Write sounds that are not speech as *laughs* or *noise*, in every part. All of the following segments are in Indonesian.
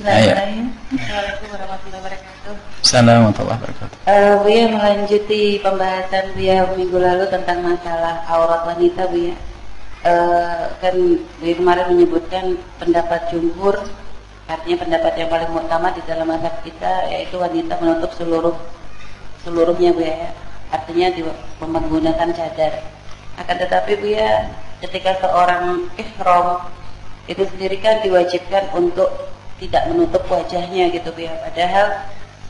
Bismillahirrahmanirrahim. Assalamualaikum warahmatullahi wabarakatuh. Assalamualaikum warahmatullahi wabarakatuh. Uh, Buya melanjuti pembahasan Buya minggu lalu tentang masalah aurat wanita Buya. Uh, kan Buya kemarin menyebutkan pendapat jumhur artinya pendapat yang paling utama di dalam mazhab kita yaitu wanita menutup seluruh seluruhnya Bu ya. Artinya di, menggunakan cadar. Akan tetapi Bu ya, ketika seorang ihram itu sendiri kan diwajibkan untuk tidak menutup wajahnya gitu Bu ya. Padahal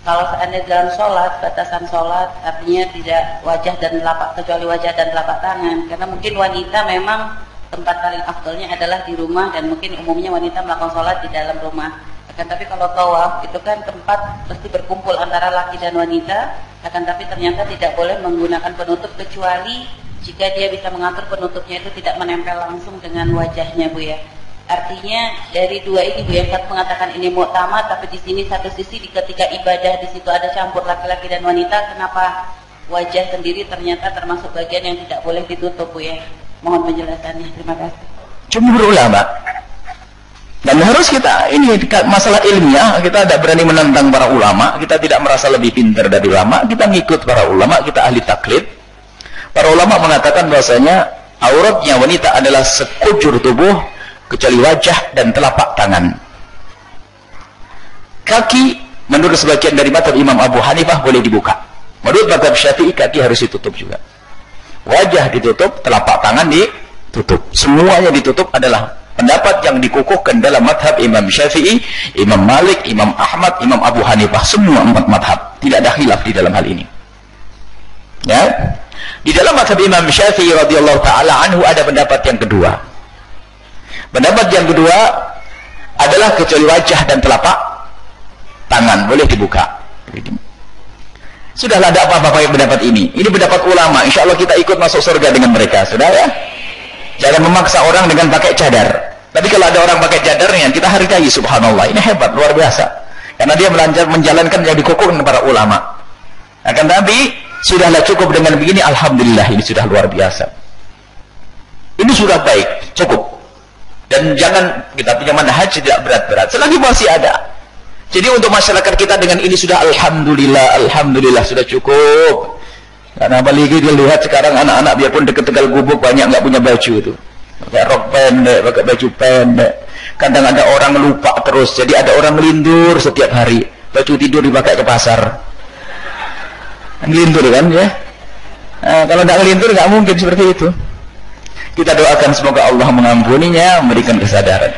kalau seandainya dalam sholat, batasan sholat artinya tidak wajah dan telapak kecuali wajah dan telapak tangan. Karena mungkin wanita memang tempat paling afdolnya adalah di rumah dan mungkin umumnya wanita melakukan sholat di dalam rumah. Akan tapi kalau tawaf itu kan tempat mesti berkumpul antara laki dan wanita. Akan tapi ternyata tidak boleh menggunakan penutup kecuali jika dia bisa mengatur penutupnya itu tidak menempel langsung dengan wajahnya bu ya. Artinya dari dua ini Bu satu mengatakan ini muktamad tapi di sini satu sisi di ketika ibadah di situ ada campur laki-laki dan wanita kenapa wajah sendiri ternyata termasuk bagian yang tidak boleh ditutup Bu ya. Mohon penjelasannya. Terima kasih. Jumhur ulama dan harus kita ini masalah ilmiah kita tidak berani menentang para ulama kita tidak merasa lebih pintar dari ulama kita ngikut para ulama kita ahli taklid para ulama mengatakan bahwasanya auratnya wanita adalah sekujur tubuh kecuali wajah dan telapak tangan. Kaki menurut sebagian dari mata Imam Abu Hanifah boleh dibuka. Menurut mata Syafi'i kaki harus ditutup juga. Wajah ditutup telapak tangan ditutup. Semuanya ditutup adalah pendapat yang dikukuhkan dalam madhab Imam Syafi'i Imam Malik, Imam Ahmad, Imam Abu Hanifah. Semua empat madhab. Tidak ada khilaf di dalam hal ini. Ya? Di dalam madhab Imam Syafi'i radhiyallahu taala anhu ada pendapat yang kedua Pendapat yang kedua adalah kecuali wajah dan telapak tangan boleh dibuka. Sudahlah ada apa-apa pakai pendapat ini. Ini pendapat ulama. Insya Allah kita ikut masuk surga dengan mereka. Sudah ya? Jangan memaksa orang dengan pakai cadar. Tapi kalau ada orang pakai cadarnya, kita hargai subhanallah. Ini hebat, luar biasa. Karena dia melancar, menjalankan yang dikukuhkan para ulama. Akan tapi, sudahlah cukup dengan begini, Alhamdulillah ini sudah luar biasa. Ini sudah baik, cukup dan jangan kita punya manhaj tidak berat-berat. Selagi masih ada. Jadi untuk masyarakat kita dengan ini sudah alhamdulillah alhamdulillah sudah cukup. Karena apalagi dia lihat sekarang anak-anak biarpun dekat tegal gubuk banyak nggak punya baju itu. Pakai rok pendek pakai baju pendek. Kadang ada orang lupa terus jadi ada orang melindur setiap hari. Baju tidur dipakai ke pasar. Melindur kan ya? Nah, kalau tidak melindur nggak mungkin seperti itu kita doakan semoga Allah mengampuninya, memberikan kesadaran.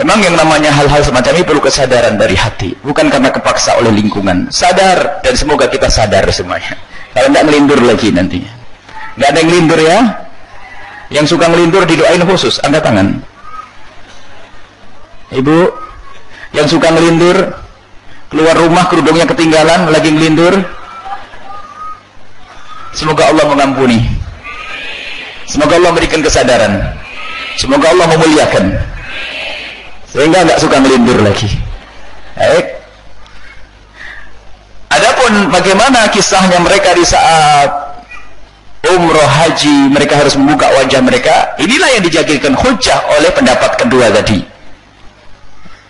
Memang yang namanya hal-hal semacam ini perlu kesadaran dari hati, bukan karena kepaksa oleh lingkungan. Sadar dan semoga kita sadar semuanya. Kalau tidak melindur lagi nantinya. Tidak ada yang melindur ya. Yang suka melindur didoain khusus, angkat tangan. Ibu, yang suka melindur, keluar rumah kerudungnya ketinggalan, lagi melindur. Semoga Allah mengampuni. Semoga Allah memberikan kesadaran. Semoga Allah memuliakan. Sehingga nggak suka melindur lagi. Baik. Adapun bagaimana kisahnya mereka di saat umroh haji mereka harus membuka wajah mereka inilah yang dijadikan hujah oleh pendapat kedua tadi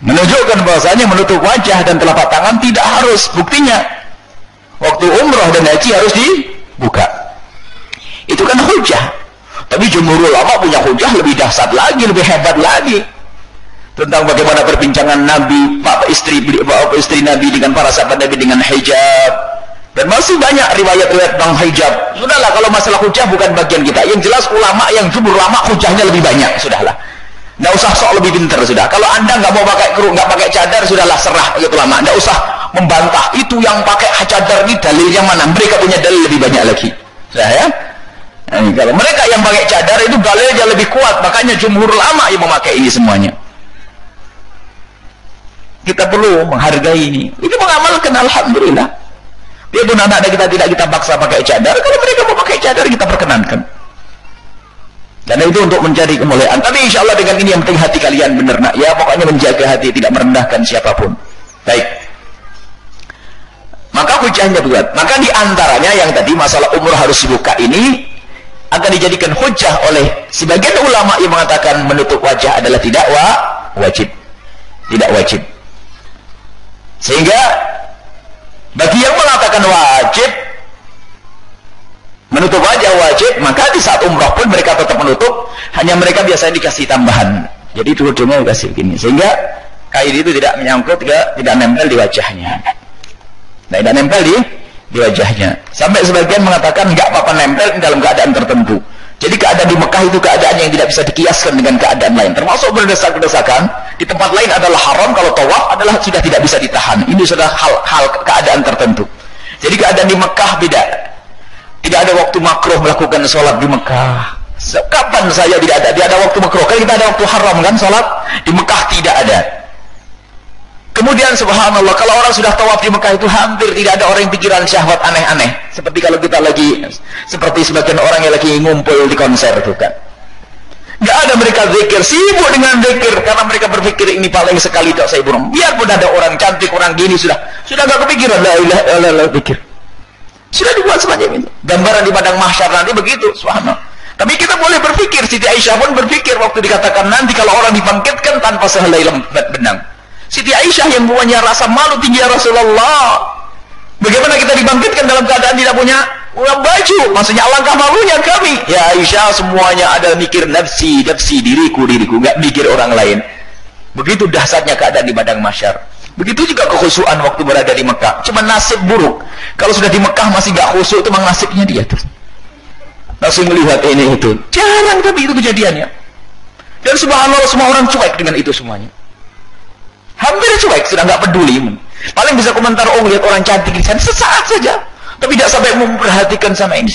menunjukkan bahwasanya menutup wajah dan telapak tangan tidak harus buktinya waktu umroh dan haji harus dibuka itu kan hujah tapi jumhur ulama punya hujah lebih dahsyat lagi, lebih hebat lagi tentang bagaimana perbincangan Nabi, Pak istri Pak istri Nabi dengan para sahabat Nabi dengan hijab. Dan masih banyak riwayat-riwayat tentang hijab. Sudahlah kalau masalah hujah bukan bagian kita. Yang jelas ulama yang jumhur ulama hujahnya lebih banyak, sudahlah. Nggak usah sok lebih pintar sudah. Kalau anda nggak mau pakai keruk, nggak pakai cadar, sudahlah serah gitu ulama. Nggak usah membantah itu yang pakai cadar ini dalilnya mana. Mereka punya dalil lebih banyak lagi. Sudah ya? Nah, kalau mereka yang pakai cadar itu dalilnya lebih kuat, makanya jumhur lama yang memakai ini semuanya. Kita perlu menghargai ini. Ini mengamalkan alhamdulillah. Biarpun anak-anak kita tidak kita paksa pakai cadar, kalau mereka mau pakai cadar kita perkenankan. Karena itu untuk mencari kemuliaan. Tapi insya Allah dengan ini yang penting hati kalian benar nak. Ya pokoknya menjaga hati, tidak merendahkan siapa pun. Baik. Maka hujahnya buat. Maka di antaranya yang tadi masalah umur harus dibuka ini akan dijadikan hujah oleh sebagian ulama yang mengatakan menutup wajah adalah tidak wa, wajib. Tidak wajib. Sehingga bagi yang mengatakan wajib menutup wajah wajib maka di saat umrah pun mereka tetap menutup. Hanya mereka biasanya dikasih tambahan. Jadi itu ujungnya dikasih begini. Sehingga kain itu tidak menyangkut tidak, tidak nempel di wajahnya. Nah, tidak nempel di di wajahnya sampai sebagian mengatakan nggak apa-apa nempel dalam keadaan tertentu jadi keadaan di Mekah itu keadaan yang tidak bisa dikiaskan dengan keadaan lain termasuk berdesak-desakan di tempat lain adalah haram kalau tawaf adalah sudah tidak bisa ditahan ini sudah hal, hal keadaan tertentu jadi keadaan di Mekah beda tidak ada waktu makruh melakukan sholat di Mekah. Kapan saya tidak ada? Tidak ada waktu makruh. Kan kita ada waktu haram kan sholat? Di Mekah tidak ada. Kemudian subhanallah kalau orang sudah tawaf di Mekah itu hampir tidak ada orang yang pikiran syahwat aneh-aneh. Seperti kalau kita lagi seperti sebagian orang yang lagi ngumpul di konser itu kan. Gak ada mereka zikir, sibuk dengan zikir karena mereka berpikir ini paling sekali tak saya burung. Biarpun ada orang cantik, orang gini sudah sudah gak kepikiran la ilaha illallah zikir. Sudah dibuat semacam itu. Gambaran di padang mahsyar nanti begitu, subhanallah. Tapi kita boleh berpikir, Siti Aisyah pun berpikir waktu dikatakan nanti kalau orang dibangkitkan tanpa sehelai benang. Siti Aisyah yang punya rasa malu tinggi ya Rasulullah. Bagaimana kita dibangkitkan dalam keadaan tidak punya uang baju? Maksudnya alangkah malunya kami. Ya Aisyah semuanya ada mikir nafsi, nafsi diriku, diriku, nggak mikir orang lain. Begitu dahsyatnya keadaan di padang mahsyar. Begitu juga kekhusuan waktu berada di Mekah. Cuma nasib buruk. Kalau sudah di Mekah masih gak khusyuk itu memang nasibnya dia tuh. Langsung melihat ini itu. Jarang tapi itu kejadiannya. Dan subhanallah semua orang cuek dengan itu semuanya. Hampir cuek, sudah gak peduli. Paling bisa komentar, oh lihat orang cantik di sana sesaat saja. Tapi tidak sampai memperhatikan sama ini.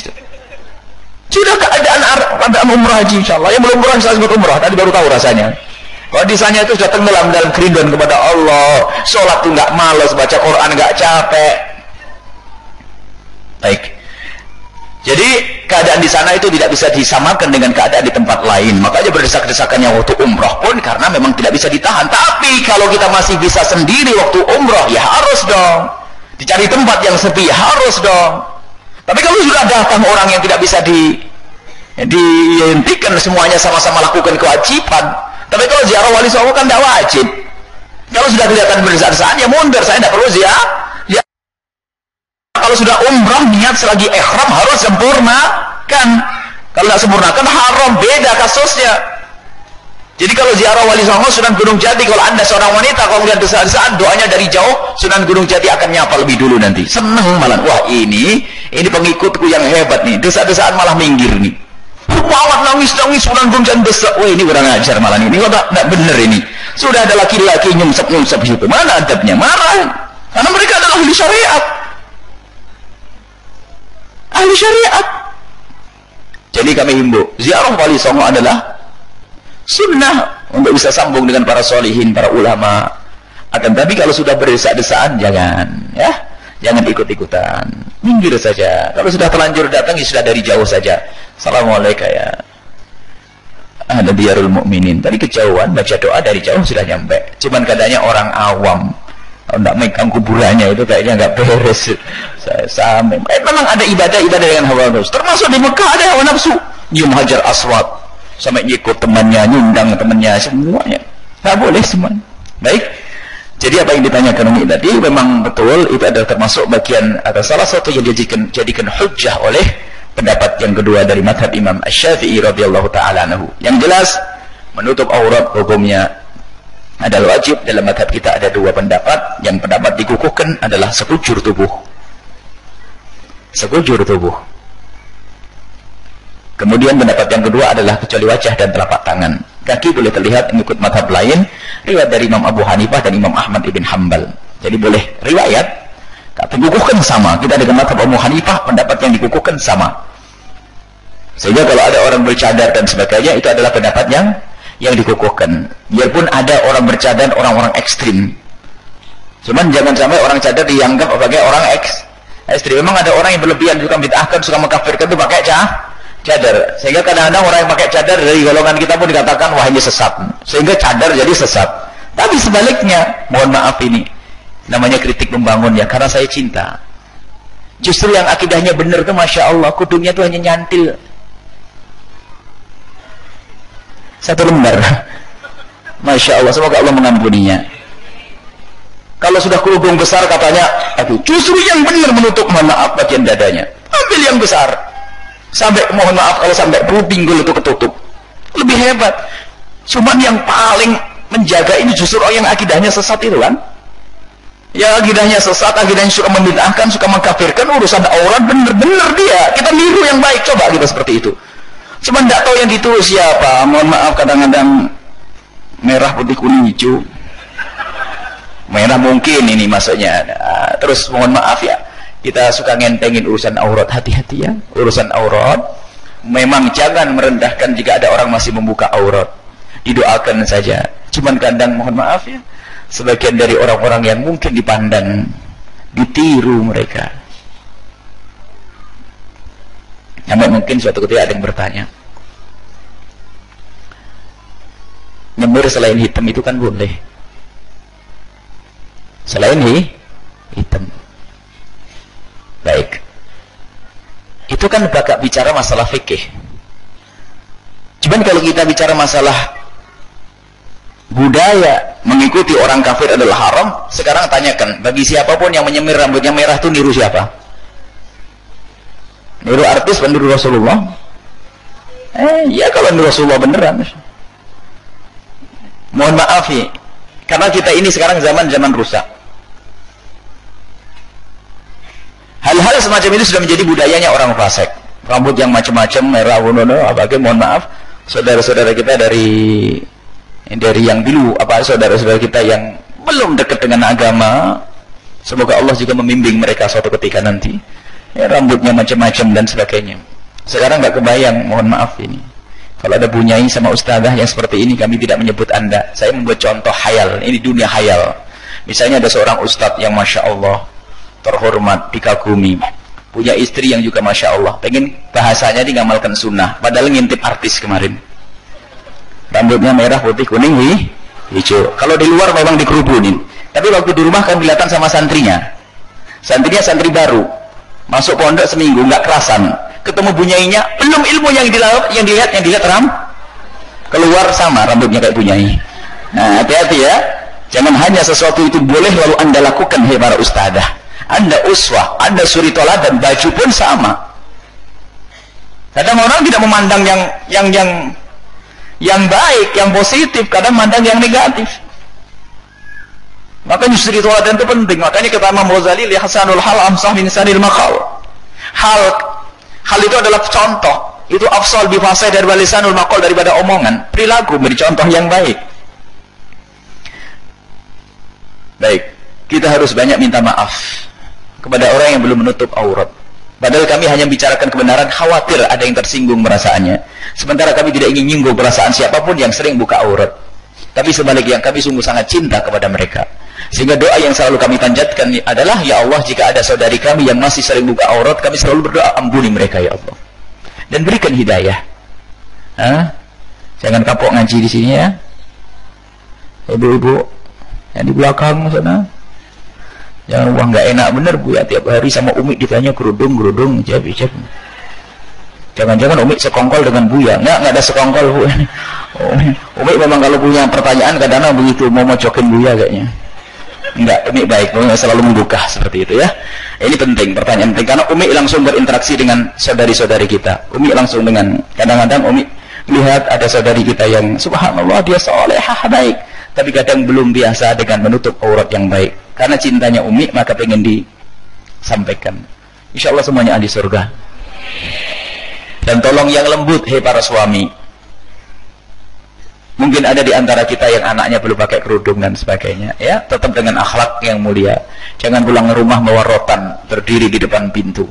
Sudah keadaan keadaan umrah haji insyaAllah. Yang belum umrah saya umrah. Tadi baru tahu rasanya. Kalau di sana itu sudah tenggelam dalam kerinduan kepada Allah. Sholat itu nggak malas, baca Quran nggak capek. Baik. Jadi keadaan di sana itu tidak bisa disamakan dengan keadaan di tempat lain. Makanya berdesak-desakan yang waktu umroh pun karena memang tidak bisa ditahan. Tapi kalau kita masih bisa sendiri waktu umroh, ya harus dong. Dicari tempat yang sepi, ya harus dong. Tapi kalau sudah datang orang yang tidak bisa di dihentikan semuanya sama-sama lakukan kewajiban, tapi kalau ziarah wali songo kan tidak wajib. Kalau sudah kelihatan berdesak-desakan ya mundur, saya tidak perlu ziarah. Kalau sudah umrah niat selagi ikhram harus sempurnakan. Kalau tidak sempurnakan haram, beda kasusnya. Jadi kalau ziarah wali songo Sunan Gunung Jati, kalau anda seorang wanita kalau melihat desak-desakan doanya dari jauh Sunan Gunung Jati akan nyapa lebih dulu nanti. Seneng malah. Wah ini, ini pengikutku yang hebat nih. Desak-desakan malah minggir nih Wawat nangis-nangis pulang gonjang besar. Wah ini kurang ajar malah ini. Kok tak benar ini. Sudah ada laki-laki nyungsep-nyungsep situ. Mana adabnya? Marah. Karena mereka adalah ahli syariat. Ahli syariat. Jadi kami himbau. Ziarah wali songo adalah sunnah untuk bisa sambung dengan para solihin, para ulama. Akan tapi kalau sudah berdesak-desaan jangan, ya. Jangan ikut-ikutan. Minggir saja. Kalau sudah terlanjur datang ya sudah dari jauh saja. Assalamualaikum ya. Ada biarul mukminin. Tadi kejauhan baca doa dari jauh sudah nyampe. Cuman katanya orang awam. Kalau tidak megang kuburannya itu kayaknya nggak beres. Saya sampai. Eh, memang ada ibadah-ibadah dengan hawa nafsu. Termasuk di Mekah ada hawa nafsu. Nyium hajar aswad. Sampai ngikut temannya, nyundang temannya, semuanya. Nggak boleh semuanya. Baik. Jadi apa yang ditanyakan Umi tadi memang betul itu adalah termasuk bagian atau salah satu yang dijadikan jadikan hujah oleh pendapat yang kedua dari madhab Imam Ash-Syafi'i radhiyallahu taala anhu. Yang jelas menutup aurat hukumnya adalah wajib dalam madhab kita ada dua pendapat. Yang pendapat dikukuhkan adalah sekujur tubuh. Sekujur tubuh. Kemudian pendapat yang kedua adalah kecuali wajah dan telapak tangan. Kaki boleh terlihat mengikut madhab lain. Riwayat dari Imam Abu Hanifah dan Imam Ahmad ibn Hambal jadi boleh riwayat. Tapi kukuhkan sama. Kita dengan madhab Abu Hanifah pendapat yang dikukuhkan sama. Sehingga kalau ada orang bercadar dan sebagainya itu adalah pendapat yang yang dikukuhkan biarpun ada orang bercadar orang-orang ekstrim. Cuman jangan sampai orang cadar dianggap sebagai orang eks ekstrim. Memang ada orang yang berlebihan suka bid'ahkan suka mengkafirkan itu pakai cah cadar. Sehingga kadang-kadang orang yang pakai cadar dari golongan kita pun dikatakan wah ini sesat. Sehingga cadar jadi sesat. Tapi sebaliknya mohon maaf ini namanya kritik membangun ya karena saya cinta. Justru yang akidahnya benar tuh Masya Allah kudungnya tuh hanya nyantil satu lembar Masya Allah semoga Allah mengampuninya Kalau sudah kerudung besar katanya, aduh justru yang benar menutup mohon maaf bagian dadanya. Ambil yang besar. Sampai mohon maaf kalau sampai pinggul itu ketutup. Lebih hebat. Cuman yang paling menjaga ini justru orang yang akidahnya sesat itu kan. Yang akidahnya sesat, akidahnya suka membid'ahkan, suka mengkafirkan urusan aurat bener-bener dia. Kita niru yang baik, coba kita seperti itu. Cuman tidak tahu yang ditulis siapa. Mohon maaf kadang-kadang merah putih kuning hijau. Merah mungkin ini maksudnya. Nah, terus mohon maaf ya. Kita suka ngentengin urusan aurat. Hati-hati ya urusan aurat. Memang jangan merendahkan jika ada orang masih membuka aurat. Didoakan saja. Cuman kadang mohon maaf ya sebagian dari orang-orang yang mungkin dipandang ditiru mereka sampai mungkin suatu ketika ada yang bertanya nyemir selain hitam itu kan boleh? Selain hitam. Baik. Itu kan bakal bicara masalah fikih. Cuman kalau kita bicara masalah budaya mengikuti orang kafir adalah haram sekarang tanyakan bagi siapa pun yang menyemir rambutnya merah itu niru siapa niru artis niru Rasulullah. Eh ya kalau niru Rasulullah beneran. Mohon maaf ya karena kita ini sekarang zaman zaman rusak. Hal-hal semacam itu sudah menjadi budayanya orang fasik. Rambut yang macam-macam, merah, wonono, apalagi mohon maaf, saudara-saudara kita dari dari yang dulu, apa saudara-saudara kita yang belum dekat dengan agama, semoga Allah juga membimbing mereka suatu ketika nanti. Ya, rambutnya macam-macam dan sebagainya. Sekarang nggak kebayang, mohon maaf ini. Kalau ada bunyai sama ustazah yang seperti ini, kami tidak menyebut anda. Saya membuat contoh hayal. Ini dunia hayal. Misalnya ada seorang ustadz yang masya Allah terhormat, dikagumi punya istri yang juga Masya Allah pengen bahasanya ngamalkan sunnah padahal ngintip artis kemarin rambutnya merah, putih, kuning, hijau kalau di luar memang dikerubunin tapi waktu di rumah kan kelihatan sama santrinya santrinya santri baru masuk pondok seminggu nggak kerasan. Ketemu bunyainya belum ilmu yang dilihat yang dilihat yang dilihat ram. Keluar sama rambutnya kayak bunyai. Nah hati-hati ya. Jangan hanya sesuatu itu boleh lalu anda lakukan hei para ustadah anda uswah, Anda suri dan baju pun sama. Kadang orang tidak memandang yang yang yang yang baik, yang positif, kadang memandang yang negatif. Makanya suri toladan itu penting. Makanya kata Imam Ghazali, li hasanul hal amsah min sanil makal. Hal hal itu adalah contoh. Itu afsal bifasai dari lisanul makal daripada omongan. Perilaku menjadi contoh yang baik. Baik, kita harus banyak minta maaf kepada orang yang belum menutup aurat. Padahal kami hanya bicarakan kebenaran, khawatir ada yang tersinggung perasaannya. Sementara kami tidak ingin nyinggung perasaan siapa pun yang sering buka aurat. Tapi sebaliknya kami sungguh sangat cinta kepada mereka. Sehingga doa yang selalu kami panjatkan adalah, Ya Allah, jika ada saudari kami yang masih sering buka aurat, kami selalu berdoa, ampuni mereka, Ya Allah. Dan berikan hidayah. Hah? Jangan kapok ngaji di sini ya. Ibu-ibu yang di belakang sana. Jangan uang nggak enak bener bu ya tiap hari sama Umi ditanya kerudung kerudung jawab jawab. Jangan-jangan Umi sekongkol dengan Buya. Enggak, enggak ada sekongkol Bu. *laughs* Umi memang kalau punya pertanyaan kadang-kadang begitu mau mocokin Buya kayaknya. Enggak, Umi baik, Umi selalu membuka seperti itu ya. Ini penting, pertanyaan penting. Karena Umi langsung berinteraksi dengan saudari-saudari kita. Umi langsung dengan kadang-kadang Umi lihat ada saudari kita yang subhanallah dia solehah baik, tapi kadang belum biasa dengan menutup aurat yang baik. Karena cintanya Umi maka pengen disampaikan. Insya Allah semuanya ahli surga. Dan tolong yang lembut hei para suami mungkin ada di antara kita yang anaknya belum pakai kerudung dan sebagainya. Ya tetap dengan akhlak yang mulia. Jangan pulang rumah bawa rotan berdiri di depan pintu.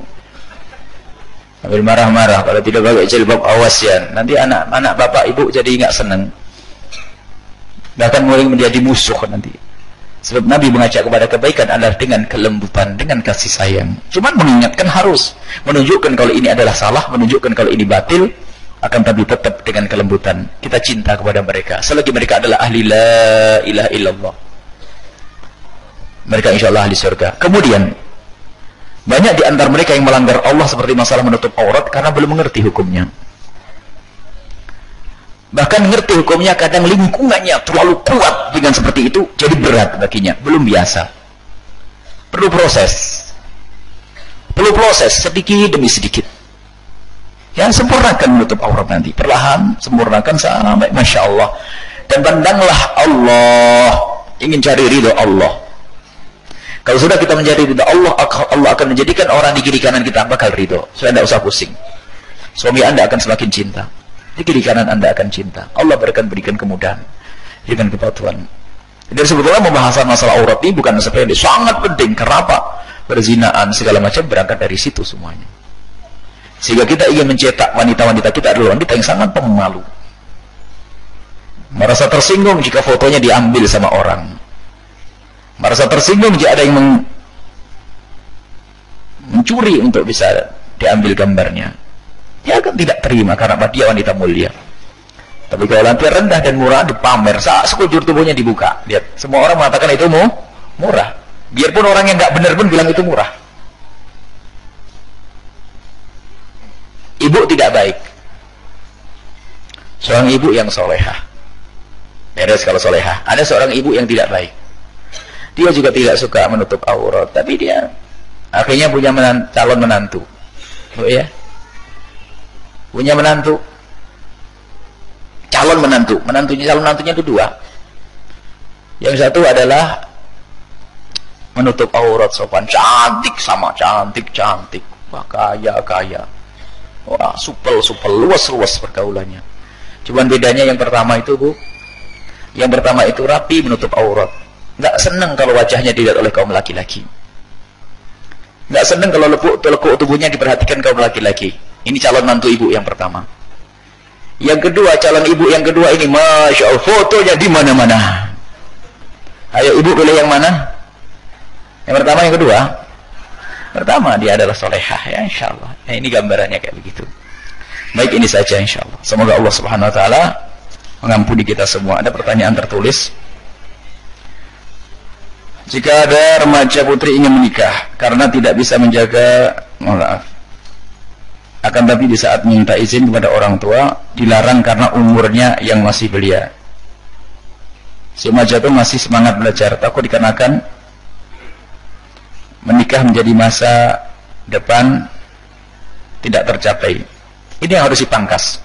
Sambil marah-marah kalau tidak pakai jilbab awas ya. Nanti anak anak bapak ibu jadi nggak senang bahkan mulai menjadi musuh nanti. Sebab Nabi mengajak kepada kebaikan adalah dengan kelembutan, dengan kasih sayang. Cuman mengingatkan harus. Menunjukkan kalau ini adalah salah, menunjukkan kalau ini batil, akan tapi tetap dengan kelembutan. Kita cinta kepada mereka. Selagi mereka adalah ahli la ilaha illallah. Mereka insya Allah ahli surga. Kemudian, banyak di antara mereka yang melanggar Allah seperti masalah menutup aurat karena belum mengerti hukumnya. bahkan ngerti hukumnya kadang lingkungannya terlalu kuat dengan seperti itu jadi berat baginya belum biasa perlu proses perlu proses sedikit demi sedikit yang sempurnakan menutup aurat nanti. Perlahan sempurnakan sampai Masya Allah. Dan pandanglah Allah. Ingin cari ridho Allah. Kalau sudah kita menjadi ridho Allah Allah akan menjadikan orang di kiri kanan kita bakal ridho. Sudah tidak usah pusing. Suami anda akan semakin cinta. Di kiri kanan anda akan cinta. Allah akan berikan kemudahan. Dengan kepatuhan. Jadi sebetulnya pembahasan masalah aurat ini bukan sepele. Sangat penting. Kenapa? Perzinaan segala macam berangkat dari situ semuanya sehingga kita ingin mencetak wanita-wanita kita adalah wanita yang sangat pemalu. Merasa tersinggung jika fotonya diambil sama orang. Merasa tersinggung jika ada yang meng mencuri untuk bisa diambil gambarnya. Dia akan tidak terima karena dia wanita mulia. Tapi kalau nanti rendah dan murah dipamer saat sekujur tubuhnya dibuka. Lihat semua orang mengatakan itu mu murah. Biarpun orang yang nggak benar pun bilang itu murah ibu tidak baik. Seorang ibu yang solehah. Beres kalau solehah. Ada seorang ibu yang tidak baik. Dia juga tidak suka menutup aurat tapi dia akhirnya punya menant calon menantu. Oh ya? Punya menantu. Calon menantu. Menantunya calon menantunya itu dua. Yang satu adalah menutup aurat sopan. Cantik sama cantik cantik. Kaya kaya wah supel supel luas luas pergaulannya cuman bedanya yang pertama itu bu yang pertama itu rapi menutup aurat nggak seneng kalau wajahnya dilihat oleh kaum laki-laki nggak seneng kalau lekuk, lekuk tubuhnya diperhatikan kaum laki-laki ini calon mantu ibu yang pertama. Yang kedua, calon ibu yang kedua ini, masya Allah, fotonya di mana-mana. Ayo ibu pilih yang mana? Yang pertama, yang kedua. Pertama, dia adalah solehah ya, insya Allah. Nah, ini gambarannya kayak begitu. Baik ini saja insya Allah. Semoga Allah Subhanahu Wa Taala mengampuni kita semua. Ada pertanyaan tertulis. Jika ada remaja putri ingin menikah karena tidak bisa menjaga, maaf, akan tapi di saat minta izin kepada orang tua dilarang karena umurnya yang masih belia si remaja itu masih semangat belajar takut dikarenakan menikah menjadi masa depan tidak tercapai ini yang harus dipangkas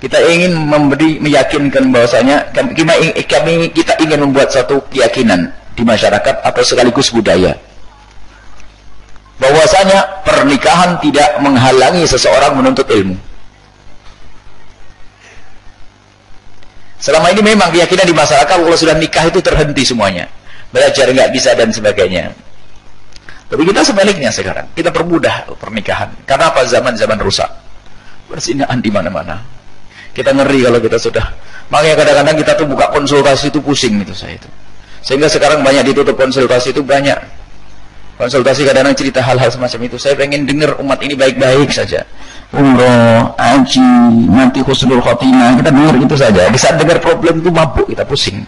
kita ingin memberi meyakinkan bahwasanya kami, kami kita ingin membuat satu keyakinan di masyarakat atau sekaligus budaya bahwasanya pernikahan tidak menghalangi seseorang menuntut ilmu. Selama ini memang keyakinan di masyarakat kalau sudah nikah itu terhenti semuanya. Belajar nggak bisa dan sebagainya. Tapi kita sebaliknya sekarang. Kita permudah pernikahan. Karena apa? Zaman-zaman rusak. Persinahan di mana-mana. Kita ngeri kalau kita sudah. Makanya kadang-kadang kita tuh buka konsultasi itu pusing itu saya itu. Sehingga sekarang banyak ditutup konsultasi itu banyak konsultasi kadang-kadang cerita hal-hal semacam itu saya pengen dengar umat ini baik-baik saja umroh, haji, nanti khusnul khotimah kita dengar itu saja di saat dengar problem itu mabuk kita pusing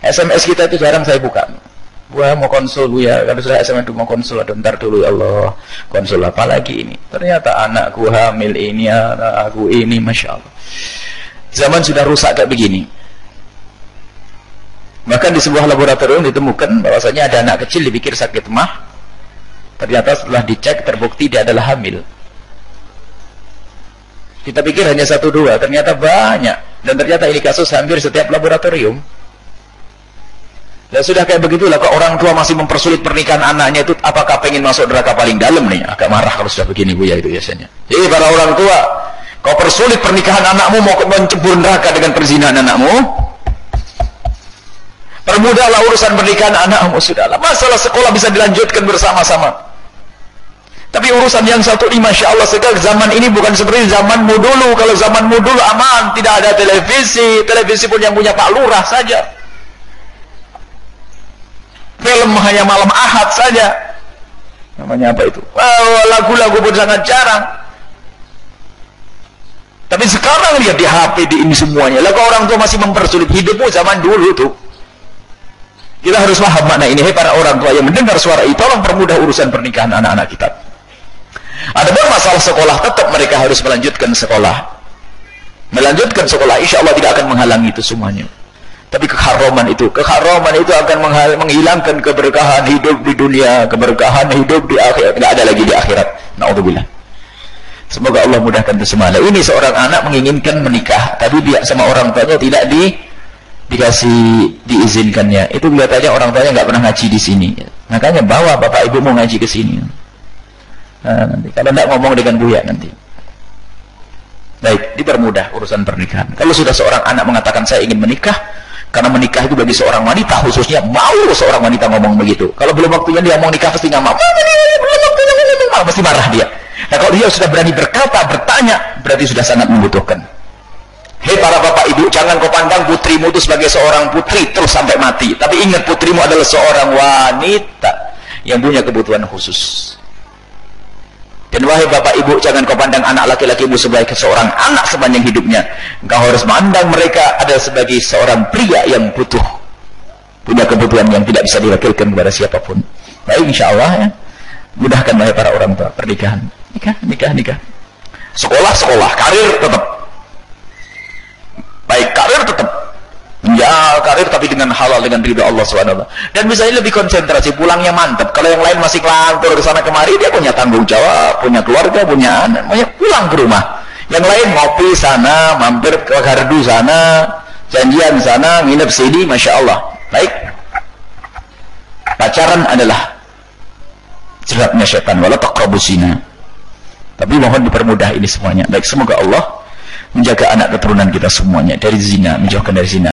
SMS kita itu jarang saya buka Wah mau konsul ya Kalau sudah SMS mau konsul Aduh ntar dulu ya Allah Konsul apa lagi ini Ternyata anakku hamil ini Anak aku ini Masya Allah Zaman sudah rusak kayak begini Bahkan di sebuah laboratorium ditemukan bahwasanya ada anak kecil dipikir sakit mah. Ternyata setelah dicek terbukti dia adalah hamil. Kita pikir hanya satu dua, ternyata banyak. Dan ternyata ini kasus hampir setiap laboratorium. Dan sudah kayak begitulah, kok orang tua masih mempersulit pernikahan anaknya itu, apakah pengen masuk neraka paling dalam nih? Agak marah kalau sudah begini bu ya itu biasanya. Jadi para orang tua, kau persulit pernikahan anakmu mau mencebur neraka dengan perzinahan anakmu, Permudahlah urusan pernikahan anakmu sudahlah. Masalah sekolah bisa dilanjutkan bersama-sama. Tapi urusan yang satu ini Masya Allah sekarang zaman ini bukan seperti zamanmu dulu. Kalau zamanmu dulu aman, tidak ada televisi. Televisi pun yang punya Pak Lurah saja. Film hanya malam ahad saja. Namanya apa itu? Lagu-lagu pun sangat jarang. Tapi sekarang lihat di HP di ini semuanya. Lalu orang tua masih mempersulit hidupmu zaman dulu tuh. Kita harus paham makna ini. Hei para orang tua yang mendengar suara itu, tolong permudah urusan pernikahan anak-anak kita. Adapun masalah sekolah tetap mereka harus melanjutkan sekolah. Melanjutkan sekolah insya Allah tidak akan menghalangi itu semuanya. Tapi keharaman itu, keharaman itu akan menghilangkan keberkahan hidup di dunia, keberkahan hidup di akhirat. Tidak ada lagi di akhirat. Naudzubillah. Semoga Allah mudahkan itu semua. Ini seorang anak menginginkan menikah, tapi dia sama orang tuanya tidak di dikasih diizinkannya. Itu kelihatannya orang tuanya nggak pernah ngaji di sini. Makanya bawa bapak ibu mau ngaji ke sini. Nanti kalau tidak ngomong dengan buya nanti. Baik, dipermudah urusan pernikahan. Kalau sudah seorang anak mengatakan saya ingin menikah, karena menikah itu bagi seorang wanita khususnya mau seorang wanita ngomong begitu. Kalau belum waktunya dia mau nikah pasti nggak mau. Belum waktunya ngomong, pasti marah dia. Nah kalau dia sudah berani berkata, bertanya, berarti sudah sangat membutuhkan. Hei para bapak ibu, jangan kau pandang putrimu itu sebagai seorang putri terus sampai mati. Tapi ingat putrimu adalah seorang wanita yang punya kebutuhan khusus. Dan wahai bapak ibu, jangan kau pandang anak laki-lakimu sebagai seorang anak sepanjang hidupnya. Engkau harus memandang mereka adalah sebagai seorang pria yang butuh. Punya kebutuhan yang tidak bisa diwakilkan kepada siapa pun. Baik insya Allah ya. Mudahkan wahai para orang tua pernikahan. Nikah, nikah, nikah. Sekolah, sekolah. Karir tetap. Baik, karir tetap Ya karir tapi dengan halal dengan ridha Allah SWT. Dan misalnya lebih konsentrasi pulangnya mantap. Kalau yang lain masih kelantur ke sana kemari dia punya tanggung jawab, punya keluarga, punya anak, punya pulang ke rumah. Yang lain ngopi sana, mampir ke gardu sana, janjian sana, nginep sini, masya Allah. Baik. Pacaran adalah jeratnya setan wala taqrabusina. Tapi mohon dipermudah ini semuanya. Baik, semoga Allah menjaga anak keturunan kita semuanya dari zina, menjauhkan dari zina.